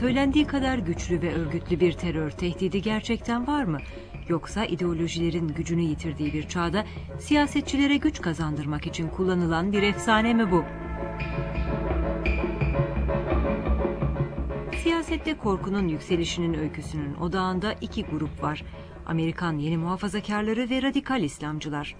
söylendiği kadar güçlü ve örgütlü bir terör tehdidi gerçekten var mı? Yoksa ideolojilerin gücünü yitirdiği bir çağda siyasetçilere güç kazandırmak için kullanılan bir efsane mi bu? Siyasette korkunun yükselişinin öyküsünün odağında iki grup var. Amerikan yeni muhafazakarları ve radikal İslamcılar.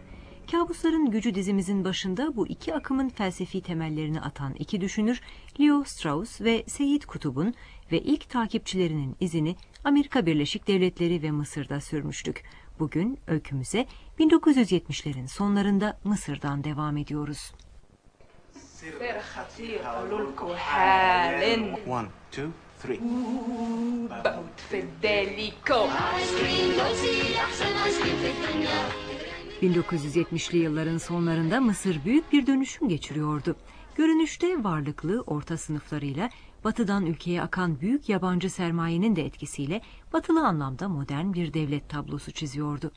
Kabusların gücü dizimizin başında bu iki akımın felsefi temellerini atan iki düşünür Leo Strauss ve Seyit Kutub'un ve ilk takipçilerinin izini Amerika Birleşik Devletleri ve Mısır'da sürmüştük. Bugün öykümüze 1970'lerin sonlarında Mısır'dan devam ediyoruz. One, two, three. 1970'li yılların sonlarında Mısır büyük bir dönüşüm geçiriyordu. Görünüşte varlıklı orta sınıflarıyla batıdan ülkeye akan büyük yabancı sermayenin de etkisiyle batılı anlamda modern bir devlet tablosu çiziyordu.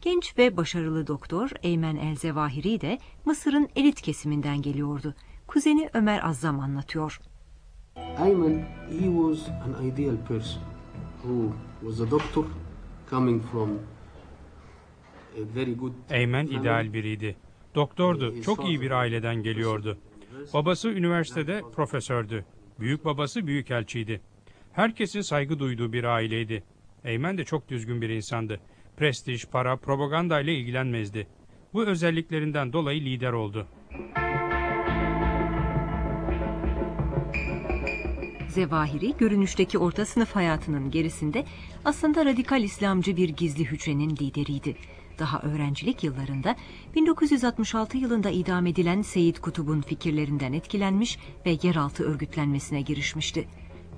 Genç ve başarılı doktor Eymen El-Zevahiri de Mısır'ın elit kesiminden geliyordu. Kuzeni Ömer Azzam anlatıyor. Ayman, he was an ideal person who was a doctor coming from a very good Eymen ideal biriydi. Doktordu, çok iyi bir aileden geliyordu. Babası üniversitede profesördü. Büyük babası büyükelçiydi. Herkesin saygı duyduğu bir aileydi. Eymen de çok düzgün bir insandı. Prestij, para, propaganda ile ilgilenmezdi. Bu özelliklerinden dolayı lider oldu. Zevahiri görünüşteki orta sınıf hayatının gerisinde aslında radikal İslamcı bir gizli hücrenin lideriydi. Daha öğrencilik yıllarında 1966 yılında idam edilen Seyit Kutub'un fikirlerinden etkilenmiş ve yeraltı örgütlenmesine girişmişti.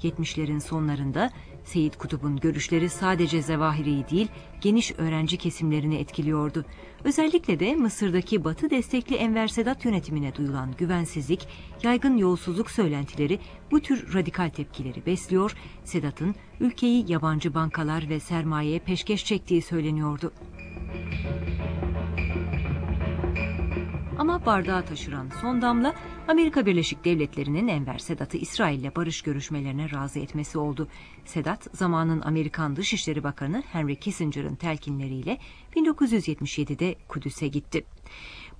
70'lerin sonlarında Seyit Kutub'un görüşleri sadece Zevahiri'yi değil, geniş öğrenci kesimlerini etkiliyordu. Özellikle de Mısır'daki Batı destekli Enver Sedat yönetimine duyulan güvensizlik, yaygın yolsuzluk söylentileri bu tür radikal tepkileri besliyor, Sedat'ın ülkeyi yabancı bankalar ve sermayeye peşkeş çektiği söyleniyordu. Ama bardağı taşıran son damla Amerika Birleşik Devletleri'nin Enver Sedat'ı İsrail'le barış görüşmelerine razı etmesi oldu. Sedat, zamanın Amerikan Dışişleri Bakanı Henry Kissinger'ın telkinleriyle 1977'de Kudüs'e gitti.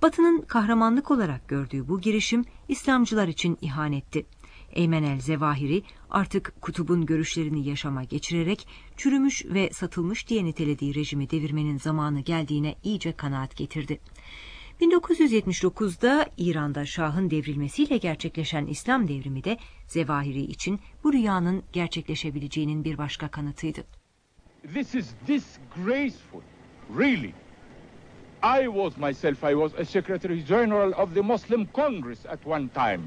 Batı'nın kahramanlık olarak gördüğü bu girişim İslamcılar için ihanetti. Eymen el Zevahiri artık kutubun görüşlerini yaşama geçirerek çürümüş ve satılmış diye nitelediği rejimi devirmenin zamanı geldiğine iyice kanaat getirdi. 1979'da İran'da Şah'ın devrilmesiyle gerçekleşen İslam devrimi de Zevahiri için bu rüyanın gerçekleşebileceğinin bir başka kanıtıydı. This is disgraceful, really. I was myself, I was a Secretary General of the Muslim Congress at one time.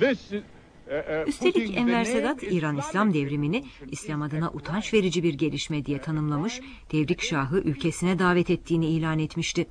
This is, uh, uh, Üstelik Enver Sedat İran İslam devrimini İslam is adına utanç verici bir gelişme diye tanımlamış, devrik şahı ülkesine davet ettiğini ilan etmişti.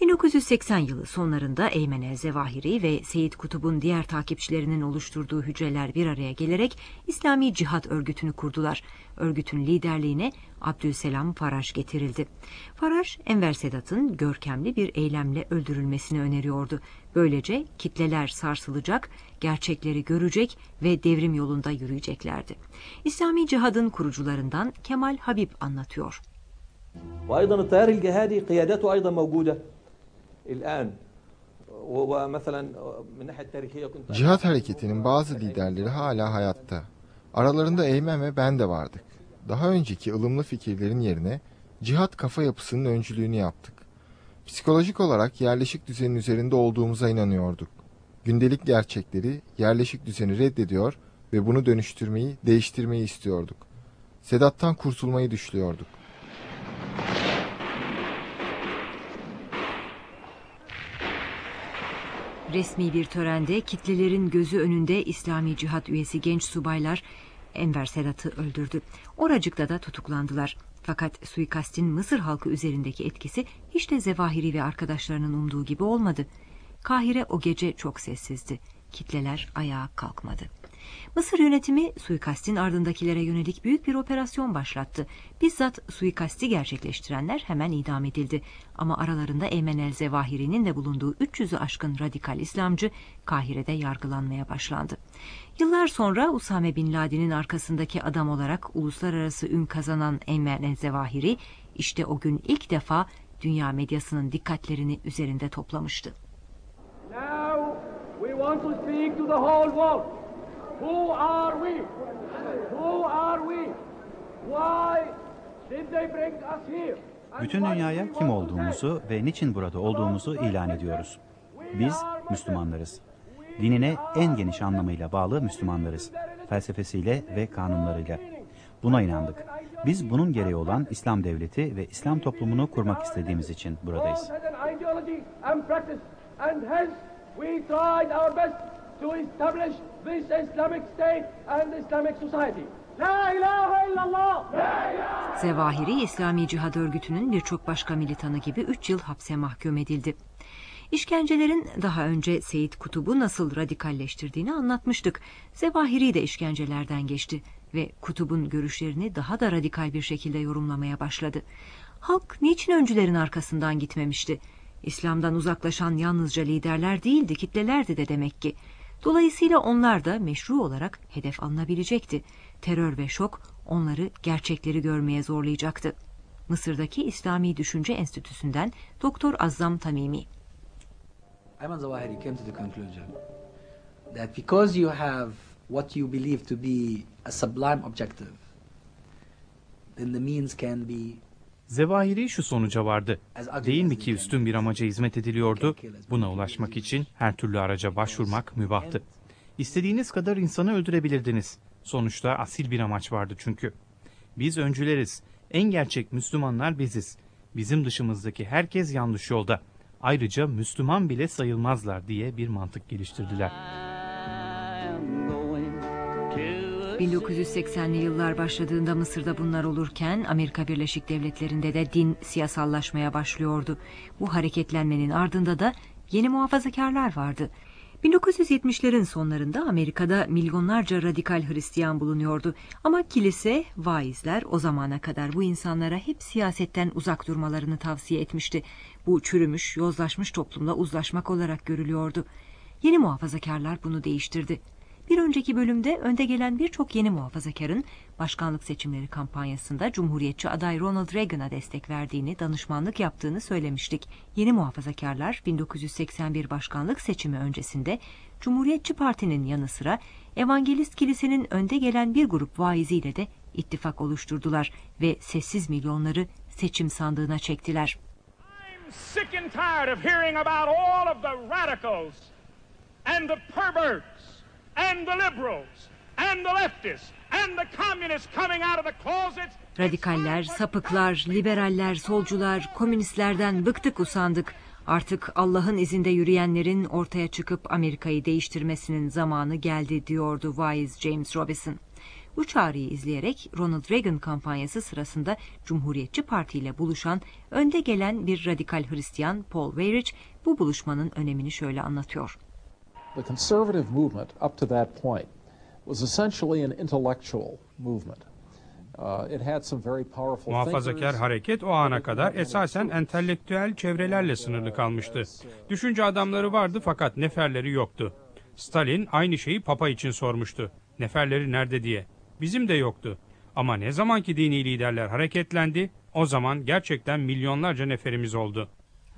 1980 yılı sonlarında Eymen el Zevahiri ve Seyit Kutub'un diğer takipçilerinin oluşturduğu hücreler bir araya gelerek İslami Cihat Örgütü'nü kurdular. Örgütün liderliğine Abdülselam Faraş getirildi. Faraş, Enver Sedat'ın görkemli bir eylemle öldürülmesini öneriyordu. Böylece kitleler sarsılacak, gerçekleri görecek ve devrim yolunda yürüyeceklerdi. İslami Cihad'ın kurucularından Kemal Habib anlatıyor. وايضا التيار الجهادي قيادته ايضا موجوده الان ومثلا من الناحيه التاريخيه كنت Cihat hareketinin bazı liderleri hala hayatta. Aralarında Eymen ve ben de vardık. Daha önceki ılımlı fikirlerin yerine cihat kafa yapısının öncülüğünü yaptık. Psikolojik olarak yerleşik düzenin üzerinde olduğumuza inanıyorduk. Gündelik gerçekleri, yerleşik düzeni reddediyor ve bunu dönüştürmeyi, değiştirmeyi istiyorduk. Sedat'tan kurtulmayı düşlüyorduk. Resmi bir törende kitlelerin gözü önünde İslami Cihat üyesi genç subaylar Enver Sedat'ı öldürdü. Oracıkta da tutuklandılar. Fakat suikastin Mısır halkı üzerindeki etkisi hiç de Zevahiri ve arkadaşlarının umduğu gibi olmadı. Kahire o gece çok sessizdi. Kitleler ayağa kalkmadı. Mısır yönetimi suikastin ardındakilere yönelik büyük bir operasyon başlattı. Bizzat suikasti gerçekleştirenler hemen idam edildi. Ama aralarında Eymen el Zevahiri'nin de bulunduğu 300'ü aşkın radikal İslamcı Kahire'de yargılanmaya başlandı. Yıllar sonra Usame Bin Laden'in arkasındaki adam olarak uluslararası ün kazanan Eymen el Zevahiri işte o gün ilk defa dünya medyasının dikkatlerini üzerinde toplamıştı. Now we want to speak to the whole world. Who are we? Who are we? Why did they bring us here? Bütün dünyaya kim olduğumuzu ve niçin burada olduğumuzu ilan ediyoruz. Biz Müslümanlarız. Dinine en geniş anlamıyla bağlı Müslümanlarız. Felsefesiyle ve kanunlarıyla. Buna inandık. Biz bunun gereği olan İslam devleti ve İslam toplumunu kurmak istediğimiz için buradayız. To establish this Islamic state and Islamic society. La ilahe illallah! Zevahiri, İslami Cihad Örgütü'nün birçok başka militanı gibi 3 yıl hapse mahkum edildi. İşkencelerin daha önce Seyit Kutub'u nasıl radikalleştirdiğini anlatmıştık. Zevahiri de işkencelerden geçti ve Kutub'un görüşlerini daha da radikal bir şekilde yorumlamaya başladı. Halk niçin öncülerin arkasından gitmemişti? İslam'dan uzaklaşan yalnızca liderler değildi, kitlelerdi de demek ki. Dolayısıyla onlar da meşru olarak hedef alınabilecekti. Terör ve şok onları gerçekleri görmeye zorlayacaktı. Mısır'daki İslami Düşünce Enstitüsü'nden Doktor Azzam Tamimi. Ayman Zawahiri came to the conclusion that because you have what you believe to be a sublime objective, then the means can be Zevahiri şu sonuca vardı. Değil mi ki üstün bir amaca hizmet ediliyordu? Buna ulaşmak için her türlü araca başvurmak mübahtı. İstediğiniz kadar insanı öldürebilirdiniz. Sonuçta asil bir amaç vardı çünkü. Biz öncüleriz. En gerçek Müslümanlar biziz. Bizim dışımızdaki herkes yanlış yolda. Ayrıca Müslüman bile sayılmazlar diye bir mantık geliştirdiler. 1980'li yıllar başladığında Mısır'da bunlar olurken Amerika Birleşik Devletleri'nde de din siyasallaşmaya başlıyordu. Bu hareketlenmenin ardında da yeni muhafazakarlar vardı. 1970'lerin sonlarında Amerika'da milyonlarca radikal Hristiyan bulunuyordu. Ama kilise, vaizler o zamana kadar bu insanlara hep siyasetten uzak durmalarını tavsiye etmişti. Bu çürümüş, yozlaşmış toplumla uzlaşmak olarak görülüyordu. Yeni muhafazakarlar bunu değiştirdi. Bir önceki bölümde önde gelen birçok yeni muhafazakarın başkanlık seçimleri kampanyasında Cumhuriyetçi aday Ronald Reagan'a destek verdiğini, danışmanlık yaptığını söylemiştik. Yeni muhafazakarlar 1981 başkanlık seçimi öncesinde Cumhuriyetçi Parti'nin yanı sıra Evangelist Kilisenin önde gelen bir grup vaiziyle de ittifak oluşturdular ve sessiz milyonları seçim sandığına çektiler. sick and tired of hearing about all of the radicals and the perverts and the liberals and the leftists and the communists coming out of the closets. Radikaller, sapıklar, liberaller, solcular, komünistlerden bıktık usandık. Artık Allah'ın izinde yürüyenlerin ortaya çıkıp Amerika'yı değiştirmesinin zamanı geldi diyordu vaiz James Robinson. Bu çağrıyı izleyerek Ronald Reagan kampanyası sırasında Cumhuriyetçi Parti ile buluşan önde gelen bir radikal Hristiyan Paul Weyrich bu buluşmanın önemini şöyle anlatıyor. The conservative movement up to that point was essentially an intellectual movement. Uh, it had some very powerful Muhafazakar hareket o ana kadar esasen entelektüel çevrelerle sınırlı kalmıştı. Düşünce adamları vardı fakat neferleri yoktu. Stalin aynı şeyi Papa için sormuştu. Neferleri nerede diye. Bizim de yoktu. Ama ne zamanki dini liderler hareketlendi, o zaman gerçekten milyonlarca neferimiz oldu.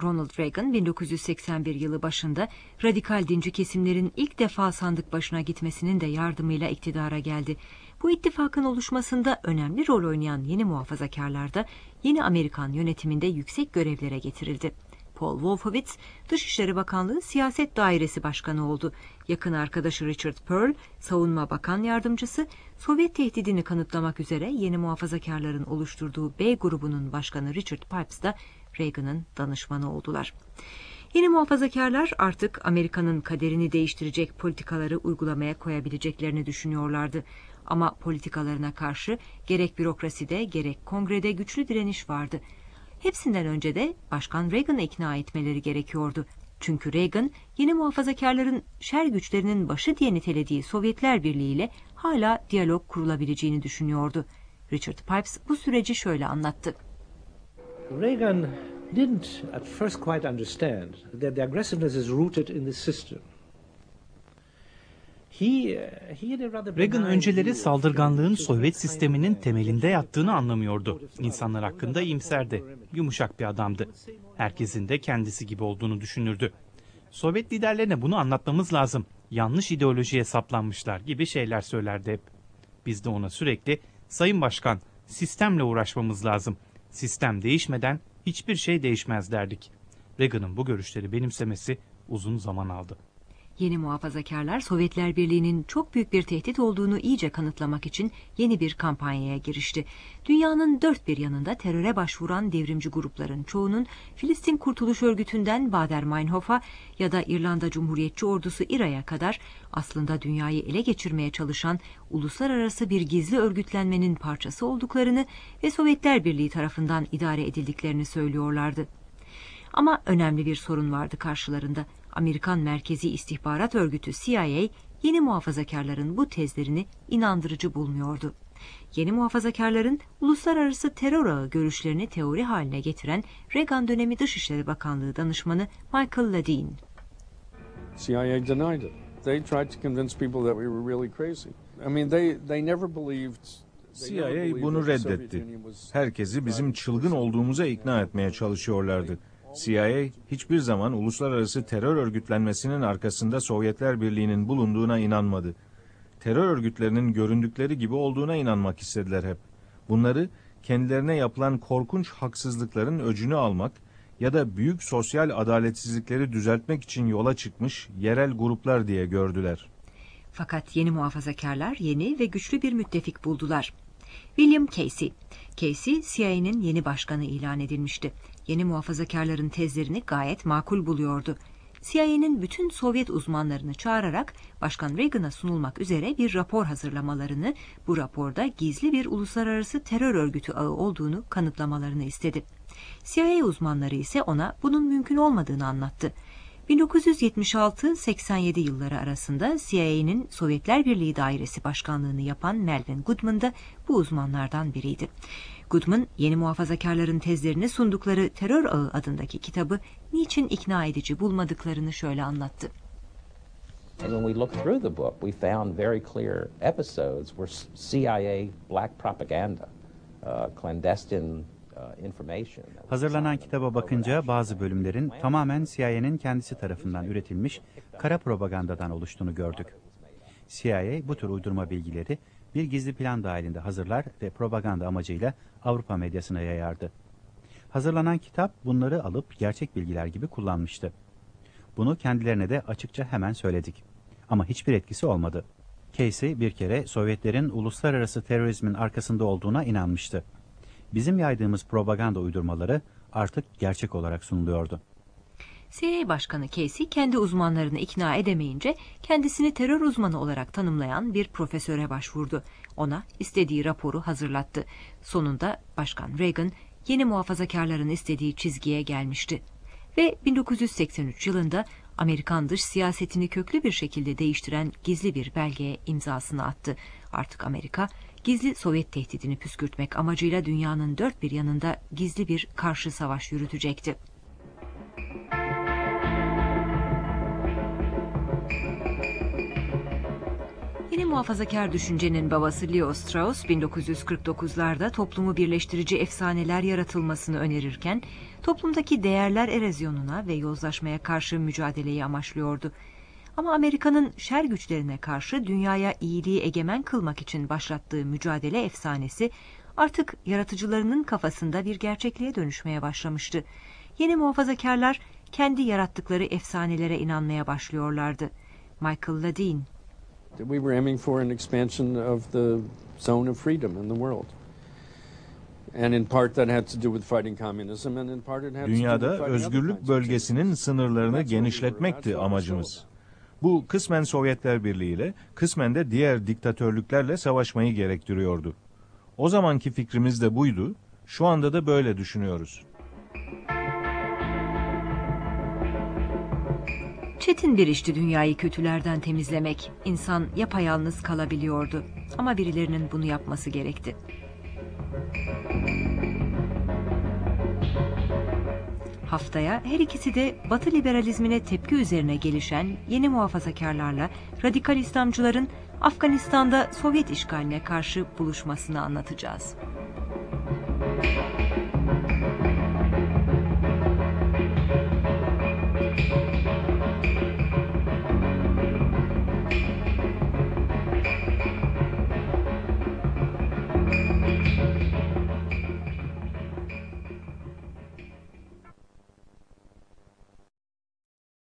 Ronald Reagan 1981 yılı başında radikal dinci kesimlerin ilk defa sandık başına gitmesinin de yardımıyla iktidara geldi. Bu ittifakın oluşmasında önemli rol oynayan yeni muhafazakarlar da yeni Amerikan yönetiminde yüksek görevlere getirildi. Paul Wolfowitz, Dışişleri Bakanlığı Siyaset Dairesi Başkanı oldu. Yakın arkadaşı Richard Pearl, Savunma Bakan Yardımcısı, Sovyet tehdidini kanıtlamak üzere yeni muhafazakarların oluşturduğu B grubunun başkanı Richard Pipes da Reagan'ın danışmanı oldular. Yeni muhafazakarlar artık Amerika'nın kaderini değiştirecek politikaları uygulamaya koyabileceklerini düşünüyorlardı. Ama politikalarına karşı gerek bürokraside gerek kongrede güçlü direniş vardı. Hepsinden önce de Başkan Reagan'ı ikna etmeleri gerekiyordu. Çünkü Reagan yeni muhafazakarların şer güçlerinin başı diye nitelediği Sovyetler Birliği ile hala diyalog kurulabileceğini düşünüyordu. Richard Pipes bu süreci şöyle anlattı. Reagan didn't at first quite understand that the aggressiveness is rooted in the system. Reagan önceleri saldırganlığın Sovyet sisteminin temelinde yattığını anlamıyordu. İnsanlar hakkında iyimserdi. Yumuşak bir adamdı. Herkesin de kendisi gibi olduğunu düşünürdü. Sovyet liderlerine bunu anlatmamız lazım. Yanlış ideolojiye saplanmışlar gibi şeyler söylerdi hep. Biz de ona sürekli Sayın Başkan sistemle uğraşmamız lazım. Sistem değişmeden hiçbir şey değişmez derdik. Reagan'ın bu görüşleri benimsemesi uzun zaman aldı. Yeni muhafazakarlar Sovyetler Birliği'nin çok büyük bir tehdit olduğunu iyice kanıtlamak için yeni bir kampanyaya girişti. Dünyanın dört bir yanında teröre başvuran devrimci grupların çoğunun Filistin Kurtuluş Örgütü'nden Bader-Meinhof'a ya da İrlanda Cumhuriyetçi Ordusu İRA'ya kadar aslında dünyayı ele geçirmeye çalışan uluslararası bir gizli örgütlenmenin parçası olduklarını ve Sovyetler Birliği tarafından idare edildiklerini söylüyorlardı. Ama önemli bir sorun vardı karşılarında. Amerikan Merkezi İstihbarat Örgütü CIA yeni muhafazakarların bu tezlerini inandırıcı bulmuyordu. Yeni muhafazakarların uluslararası terör ağı görüşlerini teori haline getiren Reagan dönemi Dışişleri Bakanlığı danışmanı Michael Ladine. CIA denied it. They tried to convince people that we were really crazy. I mean, they they never believed CIA bunu reddetti. Herkesi bizim çılgın olduğumuza ikna etmeye çalışıyorlardı. CIA hiçbir zaman uluslararası terör örgütlenmesinin arkasında Sovyetler Birliği'nin bulunduğuna inanmadı. Terör örgütlerinin göründükleri gibi olduğuna inanmak istediler hep. Bunları kendilerine yapılan korkunç haksızlıkların öcünü almak ya da büyük sosyal adaletsizlikleri düzeltmek için yola çıkmış yerel gruplar diye gördüler. Fakat yeni muhafazakarlar yeni ve güçlü bir müttefik buldular. William Casey. Casey, CIA'nin yeni başkanı ilan edilmişti. Yeni muhafazakarların tezlerini gayet makul buluyordu. CIA'nin bütün Sovyet uzmanlarını çağırarak Başkan Reagan'a sunulmak üzere bir rapor hazırlamalarını, bu raporda gizli bir uluslararası terör örgütü ağı olduğunu kanıtlamalarını istedi. CIA uzmanları ise ona bunun mümkün olmadığını anlattı. 1976-87 yılları arasında CIA'nin Sovyetler Birliği Dairesi Başkanlığını yapan Melvin Goodman da bu uzmanlardan biriydi. Goodman, yeni muhafazakarların tezlerini sundukları Terör Ağı adındaki kitabı niçin ikna edici bulmadıklarını şöyle anlattı. And when we looked through the book, we found very clear episodes where CIA black propaganda, uh, clandestine Hazırlanan kitaba bakınca bazı bölümlerin tamamen CIA'nin kendisi tarafından üretilmiş kara propagandadan oluştuğunu gördük. CIA bu tür uydurma bilgileri bir gizli plan dahilinde hazırlar ve propaganda amacıyla Avrupa medyasına yayardı. Hazırlanan kitap bunları alıp gerçek bilgiler gibi kullanmıştı. Bunu kendilerine de açıkça hemen söyledik. Ama hiçbir etkisi olmadı. Casey bir kere Sovyetlerin uluslararası terörizmin arkasında olduğuna inanmıştı bizim yaydığımız propaganda uydurmaları artık gerçek olarak sunuluyordu. CIA Başkanı Casey kendi uzmanlarını ikna edemeyince kendisini terör uzmanı olarak tanımlayan bir profesöre başvurdu. Ona istediği raporu hazırlattı. Sonunda Başkan Reagan yeni muhafazakarların istediği çizgiye gelmişti. Ve 1983 yılında Amerikan dış siyasetini köklü bir şekilde değiştiren gizli bir belgeye imzasını attı. Artık Amerika gizli Sovyet tehdidini püskürtmek amacıyla dünyanın dört bir yanında gizli bir karşı savaş yürütecekti. Yeni muhafazakar düşüncenin babası Leo Strauss 1949'larda toplumu birleştirici efsaneler yaratılmasını önerirken toplumdaki değerler erozyonuna ve yozlaşmaya karşı mücadeleyi amaçlıyordu. Ama Amerika'nın şer güçlerine karşı dünyaya iyiliği egemen kılmak için başlattığı mücadele efsanesi artık yaratıcılarının kafasında bir gerçekliğe dönüşmeye başlamıştı. Yeni muhafazakarlar kendi yarattıkları efsanelere inanmaya başlıyorlardı. Michael Ladine We were aiming for an expansion of the zone of freedom in the world. Dünyada özgürlük bölgesinin sınırlarını genişletmekti amacımız. Bu kısmen Sovyetler Birliği ile, kısmen de diğer diktatörlüklerle savaşmayı gerektiriyordu. O zamanki fikrimiz de buydu, şu anda da böyle düşünüyoruz. Çetin bir işti dünyayı kötülerden temizlemek. İnsan yapayalnız kalabiliyordu. Ama birilerinin bunu yapması gerekti. Haftaya her ikisi de Batı liberalizmine tepki üzerine gelişen yeni muhafazakarlarla radikal İslamcıların Afganistan'da Sovyet işgaline karşı buluşmasını anlatacağız.